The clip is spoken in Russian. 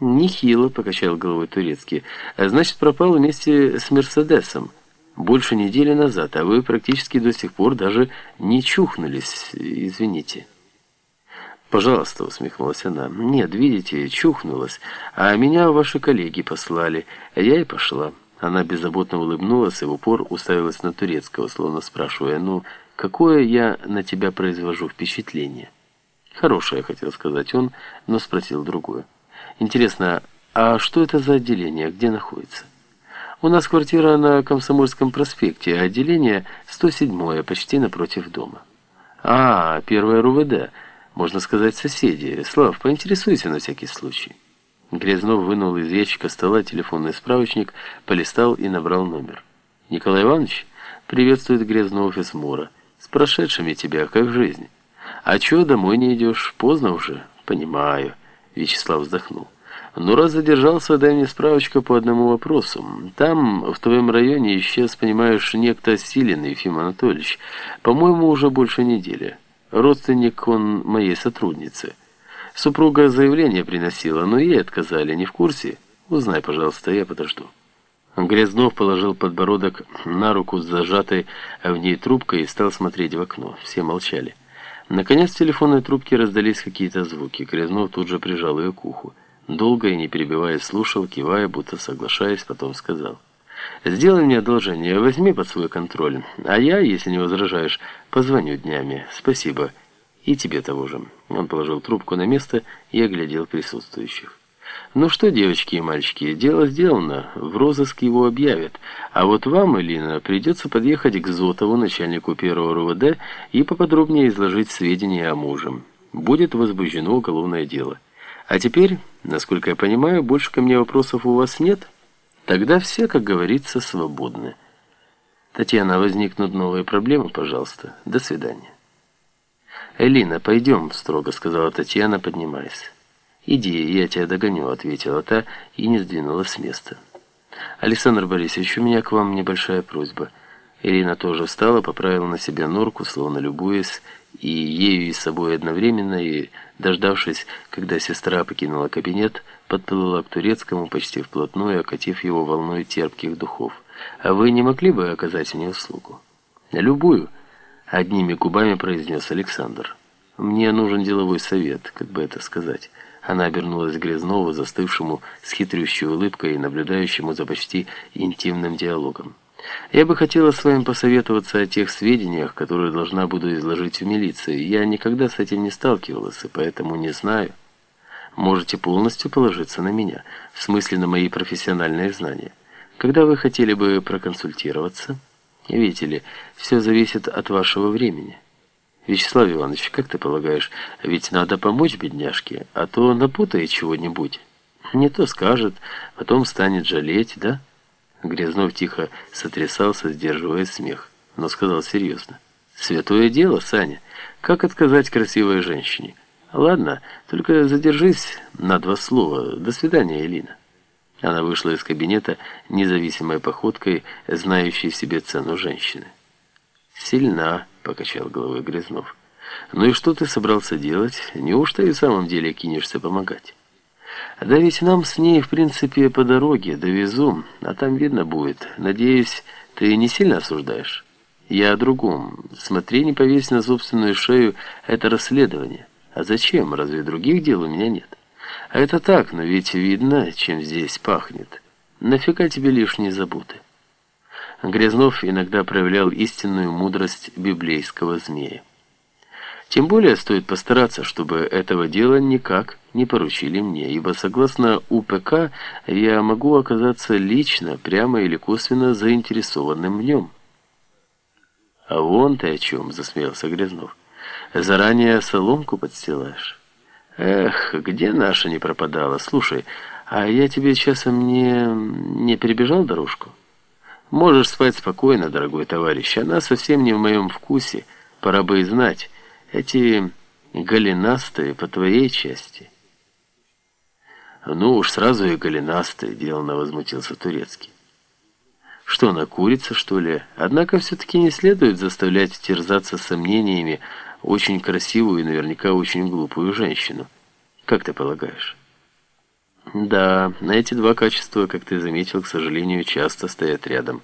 Нехило, покачал головой турецкий. Значит, пропал вместе с Мерседесом. Больше недели назад, а вы практически до сих пор даже не чухнулись, извините. «Пожалуйста», — усмехнулась она. «Нет, видите, чухнулась, а меня ваши коллеги послали, а я и пошла». Она беззаботно улыбнулась и в упор уставилась на турецкого, словно спрашивая, «Ну, какое я на тебя произвожу впечатление?» «Хорошее», — хотел сказать он, но спросил другое. «Интересно, а что это за отделение, где находится?» «У нас квартира на Комсомольском проспекте, а отделение 107-е, почти напротив дома». «А, первое РУВД, можно сказать, соседи. Слав, поинтересуйся на всякий случай». Грязнов вынул из ящика стола телефонный справочник, полистал и набрал номер. «Николай Иванович, приветствует Грязнов из Мура. С прошедшими тебя, как жизнь. А чё, домой не идешь? Поздно уже?» «Понимаю», — Вячеслав вздохнул. «Ну, раз задержался, дай мне справочку по одному вопросу. Там, в твоем районе, исчез, понимаешь, некто Силин Ефим Анатольевич. По-моему, уже больше недели. Родственник он моей сотрудницы». Супруга заявление приносила, но ей отказали. Не в курсе? Узнай, пожалуйста, я подожду. Грязнов положил подбородок на руку с зажатой в ней трубкой и стал смотреть в окно. Все молчали. Наконец в телефонной трубке раздались какие-то звуки. Грязнов тут же прижал ее к уху. Долго и не перебивая слушал, кивая, будто соглашаясь, потом сказал. «Сделай мне одолжение, возьми под свой контроль, а я, если не возражаешь, позвоню днями. Спасибо». «И тебе того же». Он положил трубку на место и оглядел присутствующих. «Ну что, девочки и мальчики, дело сделано, в розыск его объявят. А вот вам, Элина, придется подъехать к Зотову, начальнику первого РУВД, и поподробнее изложить сведения о муже. Будет возбуждено уголовное дело. А теперь, насколько я понимаю, больше ко мне вопросов у вас нет? Тогда все, как говорится, свободны. Татьяна, возникнут новые проблемы, пожалуйста. До свидания». «Элина, пойдем», — строго сказала Татьяна, поднимаясь. «Иди, я тебя догоню», — ответила та и не сдвинулась с места. «Александр Борисович, у меня к вам небольшая просьба». Ирина тоже встала, поправила на себя норку, словно любуясь, и ею и собой одновременно, и, дождавшись, когда сестра покинула кабинет, подплыла к турецкому почти вплотную, окатив его волной терпких духов. «А вы не могли бы оказать мне услугу?» «Любую». Одними губами произнес Александр. «Мне нужен деловой совет, как бы это сказать». Она обернулась к Грязнову, застывшему с хитрющей улыбкой и наблюдающему за почти интимным диалогом. «Я бы хотела с вами посоветоваться о тех сведениях, которые должна буду изложить в милиции. Я никогда с этим не сталкивалась, и поэтому не знаю. Можете полностью положиться на меня, в смысле на мои профессиональные знания. Когда вы хотели бы проконсультироваться?» Видите ли, все зависит от вашего времени. Вячеслав Иванович, как ты полагаешь, ведь надо помочь бедняжке, а то напутает чего-нибудь. Не то скажет, потом станет жалеть, да? Грязнов тихо сотрясался, сдерживая смех, но сказал серьезно. Святое дело, Саня. Как отказать красивой женщине? Ладно, только задержись на два слова. До свидания, Элина. Она вышла из кабинета независимой походкой, знающей себе цену женщины. «Сильна», — покачал головой Грязнов. «Ну и что ты собрался делать? Неужто и в самом деле кинешься помогать?» «Да ведь нам с ней, в принципе, по дороге довезу, а там видно будет. Надеюсь, ты не сильно осуждаешь?» «Я о другом. Смотри, не повесь на собственную шею это расследование. А зачем? Разве других дел у меня нет?» А это так, но ведь видно, чем здесь пахнет. Нафига тебе лишние заботы? Грязнов иногда проявлял истинную мудрость библейского змея. Тем более стоит постараться, чтобы этого дела никак не поручили мне, ибо согласно УПК я могу оказаться лично, прямо или косвенно заинтересованным в нем. «А вон ты о чем», — засмеялся Грязнов. «Заранее соломку подстилаешь». Эх, где наша не пропадала? Слушай, а я тебе часом не... не перебежал дорожку? Можешь спать спокойно, дорогой товарищ. Она совсем не в моем вкусе. Пора бы и знать. Эти голенастые по твоей части. Ну уж сразу и голенастые, деланно возмутился Турецкий. Что, на курица, что ли? Однако все-таки не следует заставлять терзаться сомнениями очень красивую и наверняка очень глупую женщину. Как ты полагаешь? Да, эти два качества, как ты заметил, к сожалению, часто стоят рядом.